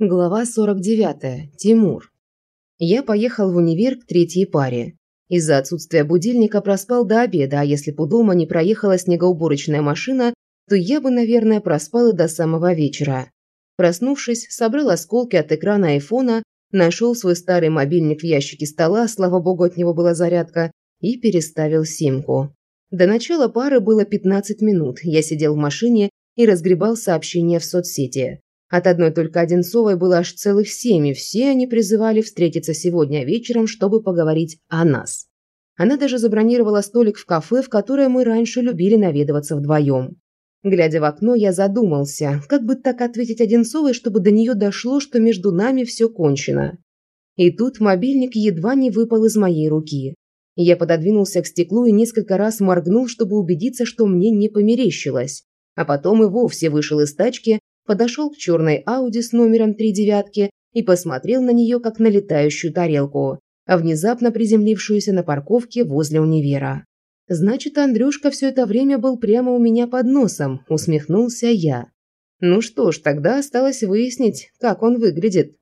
Глава 49. Тимур. Я поехал в универ к третьей паре. Из-за отсутствия будильника проспал до обеда, а если бы дома не проехала снегоуборочная машина, то я бы, наверное, проспал и до самого вечера. Проснувшись, собрал осколки от экрана айфона, нашел свой старый мобильник в ящике стола, слава богу, от него была зарядка, и переставил симку. До начала пары было 15 минут. Я сидел в машине и разгребал сообщения в соцсети. От одной только Одинцовой было аж целых семь, и все они призывали встретиться сегодня вечером, чтобы поговорить о нас. Она даже забронировала столик в кафе, в которое мы раньше любили наведываться вдвоем. Глядя в окно, я задумался, как бы так ответить Одинцовой, чтобы до нее дошло, что между нами все кончено. И тут мобильник едва не выпал из моей руки. Я пододвинулся к стеклу и несколько раз моргнул, чтобы убедиться, что мне не померещилось. А потом и вовсе вышел из тачки, подошел к черной Ауди с номером три девятки и посмотрел на нее, как на летающую тарелку, а внезапно приземлившуюся на парковке возле универа. «Значит, Андрюшка все это время был прямо у меня под носом», – усмехнулся я. «Ну что ж, тогда осталось выяснить, как он выглядит».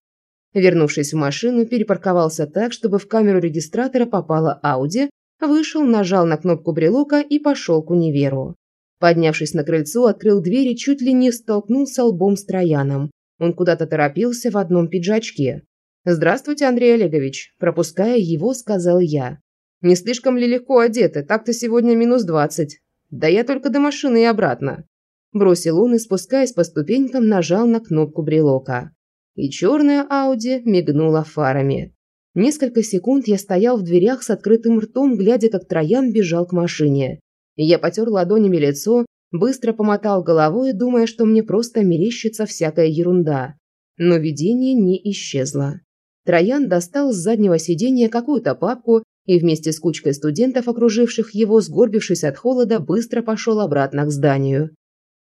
Вернувшись в машину, перепарковался так, чтобы в камеру регистратора попала Ауди, вышел, нажал на кнопку брелока и пошел к универу. Поднявшись на крыльцо, открыл дверь и чуть ли не столкнулся лбом с Трояном. Он куда-то торопился в одном пиджачке. «Здравствуйте, Андрей Олегович», – пропуская его, сказал я. «Не слишком ли легко одеты? Так-то сегодня минус двадцать. Да я только до машины и обратно». Бросил он и, спускаясь по ступенькам, нажал на кнопку брелока. И черная Ауди мигнула фарами. Несколько секунд я стоял в дверях с открытым ртом, глядя, как Троян бежал к машине. Я потер ладонями лицо, быстро помотал головой, думая, что мне просто мерещится всякая ерунда. Но видение не исчезло. Троян достал с заднего сиденья какую-то папку и вместе с кучкой студентов, окруживших его, сгорбившись от холода, быстро пошел обратно к зданию.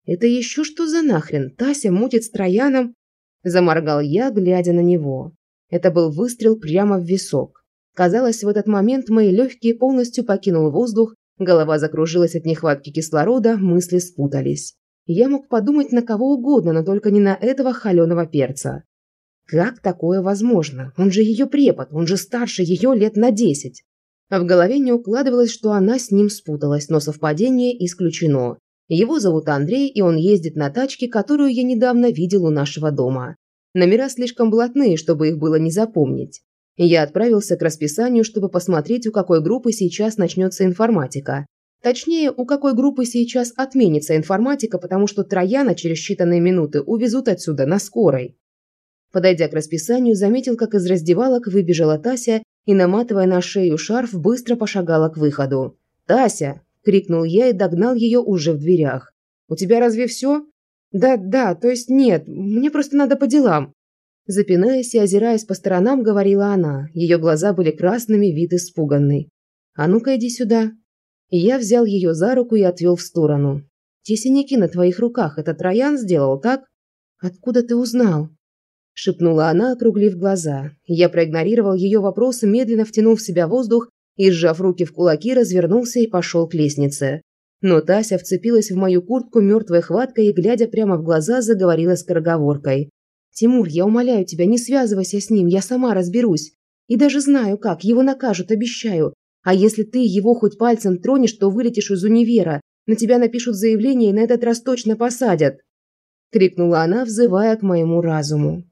«Это еще что за нахрен? Тася мутит с Трояном?» Заморгал я, глядя на него. Это был выстрел прямо в висок. Казалось, в этот момент мои легкие полностью покинул воздух, Голова закружилась от нехватки кислорода, мысли спутались. Я мог подумать на кого угодно, но только не на этого холеного перца. Как такое возможно? Он же ее препод, он же старше ее лет на десять. А в голове не укладывалось, что она с ним спуталась, но совпадение исключено. Его зовут Андрей, и он ездит на тачке, которую я недавно видел у нашего дома. Номера слишком блатные, чтобы их было не запомнить. Я отправился к расписанию, чтобы посмотреть, у какой группы сейчас начнется информатика. Точнее, у какой группы сейчас отменится информатика, потому что Трояна через считанные минуты увезут отсюда на скорой. Подойдя к расписанию, заметил, как из раздевалок выбежала Тася и, наматывая на шею шарф, быстро пошагала к выходу. «Тася!» – крикнул я и догнал ее уже в дверях. «У тебя разве все?» «Да, да, то есть нет, мне просто надо по делам», Запинаясь и озираясь по сторонам, говорила она. Ее глаза были красными, вид испуганный. «А ну-ка иди сюда». И я взял ее за руку и отвел в сторону. «Те синяки на твоих руках, это Троян сделал, так?» «Откуда ты узнал?» Шепнула она, округлив глаза. Я проигнорировал ее вопрос, медленно втянул в себя воздух и, сжав руки в кулаки, развернулся и пошел к лестнице. Но Тася вцепилась в мою куртку мертвой хваткой и, глядя прямо в глаза, заговорила скороговоркой. «Тимур, я умоляю тебя, не связывайся с ним, я сама разберусь. И даже знаю как, его накажут, обещаю. А если ты его хоть пальцем тронешь, то вылетишь из универа. На тебя напишут заявление и на этот раз точно посадят!» Крикнула она, взывая к моему разуму.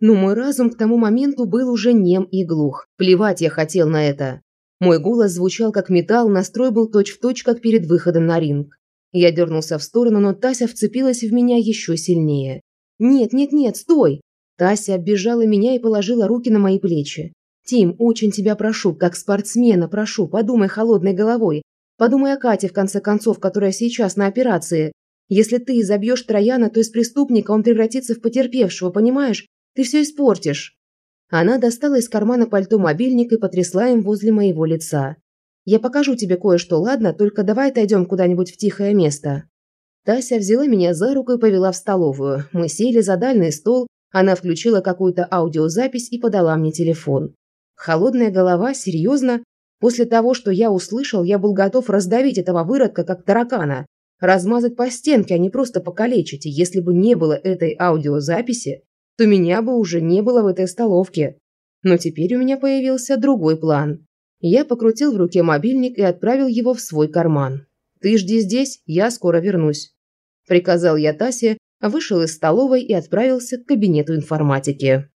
Но мой разум к тому моменту был уже нем и глух. Плевать я хотел на это. Мой голос звучал как металл, настрой был точь-в-точь, точь, как перед выходом на ринг. Я дернулся в сторону, но Тася вцепилась в меня еще сильнее. «Нет, нет, нет, стой!» Тася оббежала меня и положила руки на мои плечи. «Тим, очень тебя прошу, как спортсмена прошу, подумай холодной головой. Подумай о Кате, в конце концов, которая сейчас на операции. Если ты забьешь Трояна, то из преступника он превратится в потерпевшего, понимаешь? Ты все испортишь». Она достала из кармана пальто мобильник и потрясла им возле моего лица. «Я покажу тебе кое-что, ладно? Только давай отойдем куда-нибудь в тихое место». Тася взяла меня за руку и повела в столовую. Мы сели за дальний стол, она включила какую-то аудиозапись и подала мне телефон. Холодная голова, серьезно. После того, что я услышал, я был готов раздавить этого выродка, как таракана. Размазать по стенке, а не просто покалечить. И если бы не было этой аудиозаписи, то меня бы уже не было в этой столовке. Но теперь у меня появился другой план. Я покрутил в руке мобильник и отправил его в свой карман. «Ты жди здесь, я скоро вернусь» приказал я Тасе, вышел из столовой и отправился к кабинету информатики.